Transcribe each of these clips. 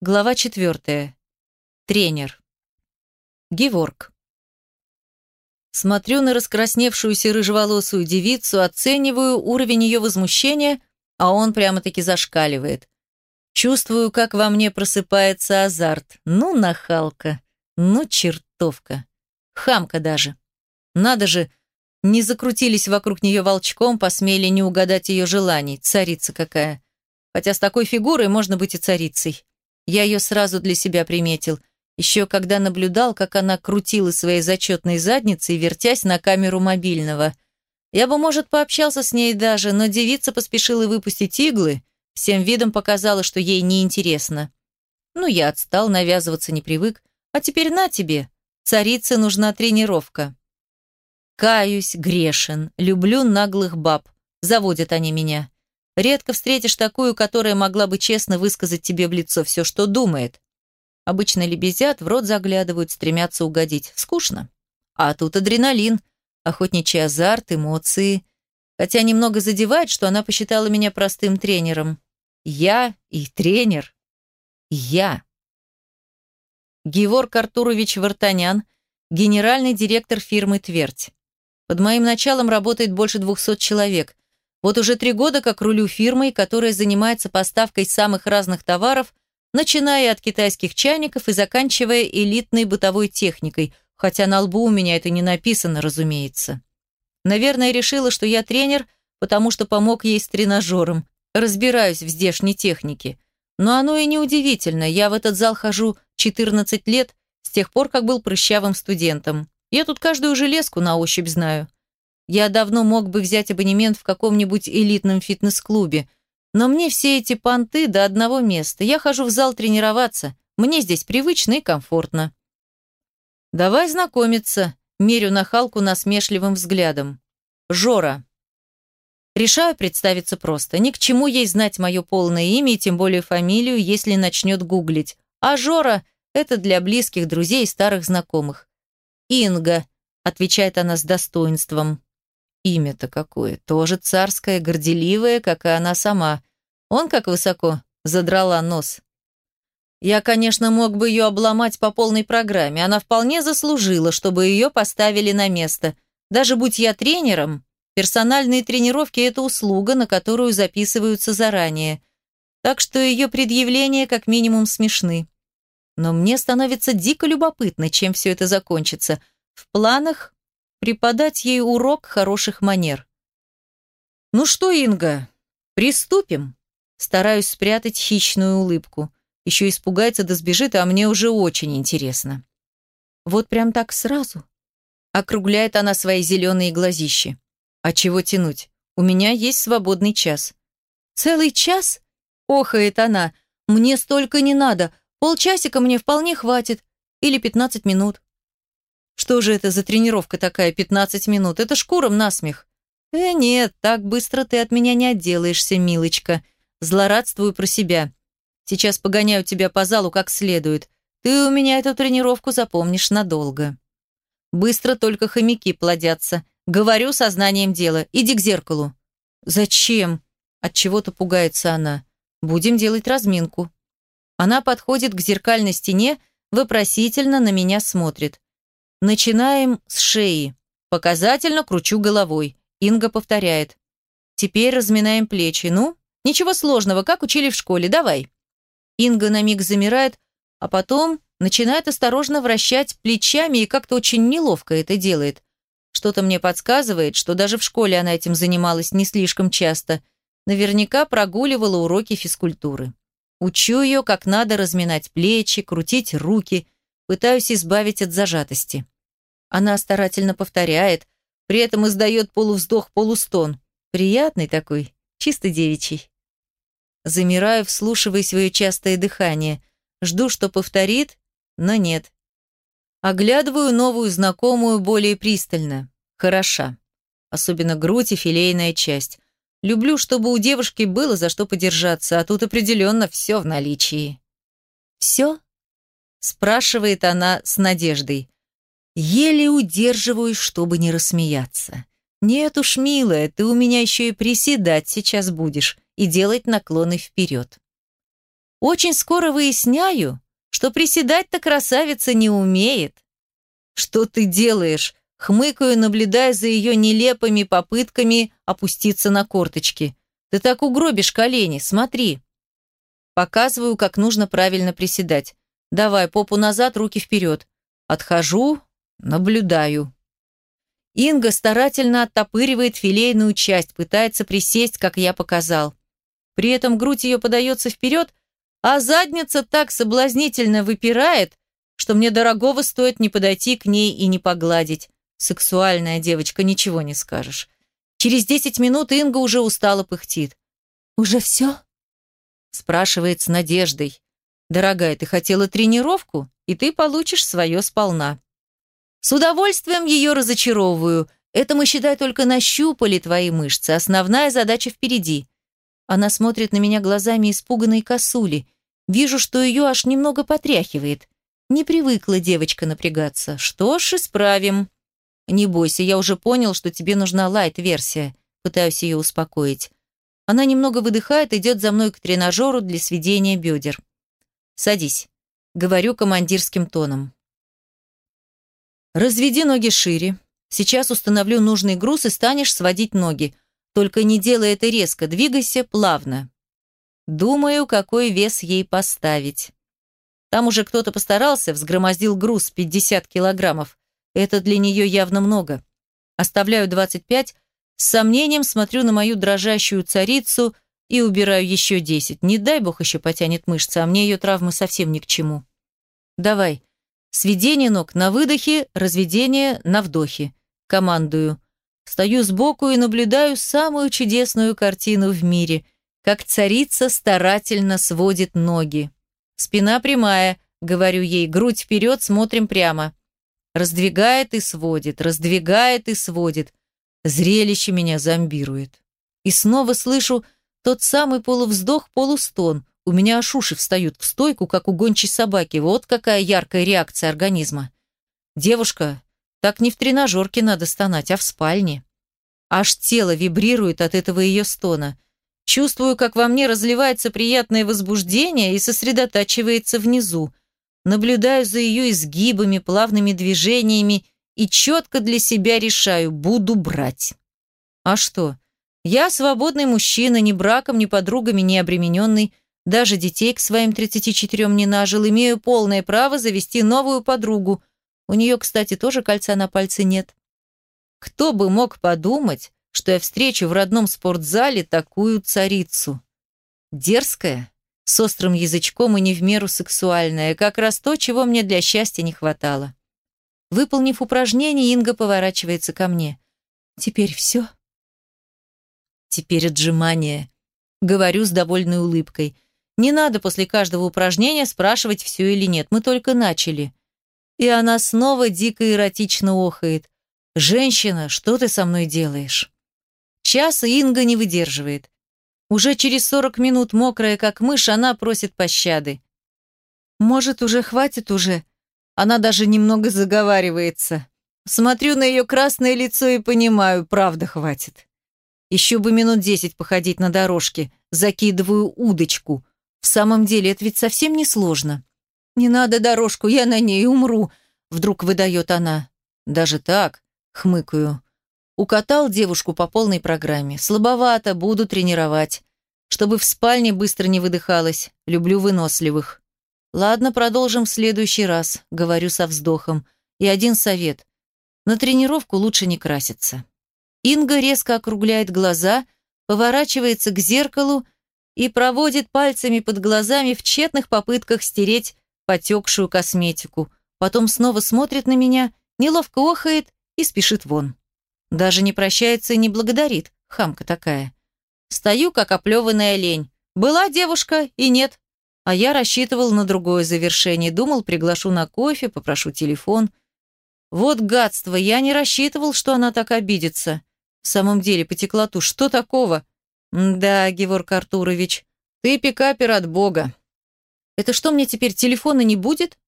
Глава четвертая. Тренер. Геворг. Смотрю на раскрасневшуюся рыжеволосую девицу, оцениваю уровень ее возмущения, а он прямо-таки зашкаливает. Чувствую, как во мне просыпается азарт. Ну, нахалка, ну, чертовка. Хамка даже. Надо же, не закрутились вокруг нее волчком, посмели не угадать ее желаний. Царица какая. Хотя с такой фигурой можно быть и царицей. Я ее сразу для себя приметил, еще когда наблюдал, как она крутила своей зачетной задницей, вертясь на камеру мобильного. Я бы, может, пообщался с ней даже, но девица поспешила выпустить иглы, всем видом показала, что ей неинтересно. Ну, я отстал, навязываться не привык, а теперь на тебе, царице нужна тренировка. Каюсь, грешен, люблю наглых баб, заводят они меня. Редко встретишь такую, которая могла бы честно высказать тебе в лицо все, что думает. Обычно лебезят, в рот заглядывают, стремятся угодить. Скучно. А тут адреналин, охотничий азарт, эмоции. Хотя немного задевает, что она посчитала меня простым тренером. Я и тренер. Я. Геворг Артурович Вартанян, генеральный директор фирмы «Твердь». Под моим началом работает больше 200 человек. Вот уже три года как рулю фирмой, которая занимается поставкой самых разных товаров, начиная от китайских чайников и заканчивая элитной бытовой техникой, хотя на лбу у меня это не написано, разумеется. Наверное, решила, что я тренер, потому что помог ей с тренажером. Разбираюсь в здешней технике. Но оно и не удивительно. Я в этот зал хожу 14 лет, с тех пор, как был прыщавым студентом. Я тут каждую железку на ощупь знаю. Я давно мог бы взять абонемент в каком-нибудь элитном фитнес-клубе, но мне все эти понты до одного места. Я хожу в зал тренироваться. Мне здесь привычно и комфортно. Давай знакомиться. Мерю нахалку насмешливым взглядом. Жора. Решаю представиться просто. Ни к чему ей знать мое полное имя и тем более фамилию, если начнет гуглить. А Жора – это для близких друзей и старых знакомых. «Инга», – отвечает она с достоинством. Имя-то какое, тоже царское, горделивое, как и она сама. Он как высоко задрала нос. Я, конечно, мог бы ее обломать по полной программе. Она вполне заслужила, чтобы ее поставили на место. Даже будь я тренером, персональные тренировки – это услуга, на которую записываются заранее. Так что ее предъявления как минимум смешны. Но мне становится дико любопытно, чем все это закончится. В планах преподать ей урок хороших манер. «Ну что, Инга, приступим?» Стараюсь спрятать хищную улыбку. Еще испугается да сбежит, а мне уже очень интересно. Вот прям так сразу. Округляет она свои зеленые глазищи. А чего тянуть? У меня есть свободный час. Целый час? Охает она. Мне столько не надо. Полчасика мне вполне хватит. Или пятнадцать минут. Что же это за тренировка такая, 15 минут? Это шкуром насмех. Э, нет, так быстро ты от меня не отделаешься, милочка. Злорадствую про себя. Сейчас погоняю тебя по залу как следует. Ты у меня эту тренировку запомнишь надолго. Быстро только хомяки плодятся. Говорю сознанием дела. Иди к зеркалу. Зачем? От чего-то пугается она. Будем делать разминку. Она подходит к зеркальной стене, вопросительно на меня смотрит. Начинаем с шеи. Показательно кручу головой. Инга повторяет. Теперь разминаем плечи. Ну, ничего сложного, как учили в школе. Давай. Инга на миг замирает, а потом начинает осторожно вращать плечами и как-то очень неловко это делает. Что-то мне подсказывает, что даже в школе она этим занималась не слишком часто. Наверняка прогуливала уроки физкультуры. Учу ее, как надо разминать плечи, крутить руки – Пытаюсь избавить от зажатости. Она старательно повторяет, при этом издает полувздох-полустон. Приятный такой, чисто девичий. Замираю, вслушивая свое частое дыхание. Жду, что повторит, но нет. Оглядываю новую знакомую более пристально. Хороша. Особенно грудь и филейная часть. Люблю, чтобы у девушки было за что подержаться, а тут определенно все в наличии. «Все?» Спрашивает она с надеждой. Еле удерживаюсь, чтобы не рассмеяться. Нет уж, милая, ты у меня еще и приседать сейчас будешь и делать наклоны вперед. Очень скоро выясняю, что приседать-то красавица не умеет. Что ты делаешь? Хмыкаю, наблюдая за ее нелепыми попытками опуститься на корточки. Ты так угробишь колени, смотри. Показываю, как нужно правильно приседать. Давай, попу назад, руки вперед. Отхожу, наблюдаю. Инга старательно оттопыривает филейную часть, пытается присесть, как я показал. При этом грудь ее подается вперед, а задница так соблазнительно выпирает, что мне дорогого стоит не подойти к ней и не погладить. Сексуальная девочка, ничего не скажешь. Через десять минут Инга уже устало пыхтит. «Уже все?» Спрашивает с надеждой. «Дорогая, ты хотела тренировку, и ты получишь свое сполна». С удовольствием ее разочаровываю. Это мы, считай, только нащупали твои мышцы. Основная задача впереди. Она смотрит на меня глазами испуганной косули. Вижу, что ее аж немного потряхивает. Не привыкла девочка напрягаться. Что ж, исправим. Не бойся, я уже понял, что тебе нужна лайт-версия. Пытаюсь ее успокоить. Она немного выдыхает, идет за мной к тренажеру для сведения бедер. Садись. Говорю командирским тоном. Разведи ноги шире. Сейчас установлю нужный груз и станешь сводить ноги. Только не делай это резко, двигайся плавно. Думаю, какой вес ей поставить. Там уже кто-то постарался, взгромоздил груз 50 килограммов. Это для нее явно много. Оставляю 25, с сомнением смотрю на мою дрожащую царицу и убираю еще 10. Не дай бог еще потянет мышцы, а мне ее травмы совсем ни к чему. Давай, Сведение ног на выдохе, разведение на вдохе. Командую. Стою сбоку и наблюдаю самую чудесную картину в мире, как царица старательно сводит ноги. Спина прямая, говорю ей, грудь вперед, смотрим прямо. Раздвигает и сводит, раздвигает и сводит. Зрелище меня зомбирует. И снова слышу тот самый полувздох-полустон, у меня аж уши встают в стойку, как у гончей собаки. Вот какая яркая реакция организма. Девушка, так не в тренажерке надо стонать, а в спальне. Аж тело вибрирует от этого ее стона. Чувствую, как во мне разливается приятное возбуждение и сосредотачивается внизу. Наблюдаю за ее изгибами, плавными движениями и четко для себя решаю, буду брать. А что? Я свободный мужчина, ни браком, ни подругами не обремененный, даже детей к своим 34 не нажил, имею полное право завести новую подругу. У нее, кстати, тоже кольца на пальце нет. Кто бы мог подумать, что я встречу в родном спортзале такую царицу? Дерзкая, с острым язычком и не в меру сексуальная, как раз то, чего мне для счастья не хватало. Выполнив упражнение, Инга поворачивается ко мне. «Теперь все?» «Теперь отжимание», — говорю с довольной улыбкой — не надо после каждого упражнения спрашивать, все или нет. Мы только начали. И она снова дико эротично охает. «Женщина, что ты со мной делаешь?» Часа Инга не выдерживает. Уже через сорок минут, мокрая как мышь, она просит пощады. «Может, уже хватит уже?» Она даже немного заговаривается. Смотрю на ее красное лицо и понимаю, правда хватит. Еще бы минут десять походить на дорожке. Закидываю удочку. В самом деле, это ведь совсем не сложно. «Не надо дорожку, я на ней умру», — вдруг выдает она. «Даже так?» — хмыкаю. Укатал девушку по полной программе. Слабовато, буду тренировать. Чтобы в спальне быстро не выдыхалась. Люблю выносливых. Ладно, продолжим в следующий раз, говорю со вздохом. И один совет. На тренировку лучше не краситься. Инга резко округляет глаза, поворачивается к зеркалу и проводит пальцами под глазами в тщетных попытках стереть потекшую косметику. Потом снова смотрит на меня, неловко охает и спешит вон. Даже не прощается и не благодарит, хамка такая. Стою, как оплеванная лень. Была девушка и нет. А я рассчитывал на другое завершение. Думал, приглашу на кофе, попрошу телефон. Вот гадство, я не рассчитывал, что она так обидится. В самом деле, потекла ту, что такого? «Да, Геворг Артурович, ты пикапер от Бога. Это что, мне теперь телефона не будет?»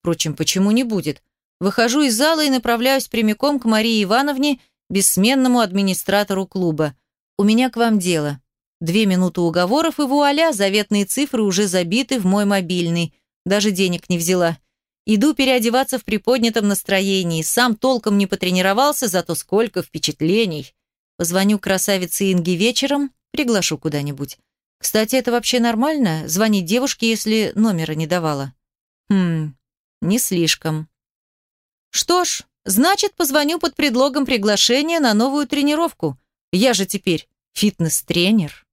Впрочем, почему не будет? Выхожу из зала и направляюсь прямиком к Марии Ивановне, бессменному администратору клуба. «У меня к вам дело». Две минуты уговоров и вуаля, заветные цифры уже забиты в мой мобильный. Даже денег не взяла. Иду переодеваться в приподнятом настроении. Сам толком не потренировался, зато сколько впечатлений. Позвоню красавице Инге вечером, приглашу куда-нибудь. Кстати, это вообще нормально? Звонить девушке, если номера не давала? Хм, не слишком. Что ж, значит, позвоню под предлогом приглашения на новую тренировку. Я же теперь фитнес-тренер.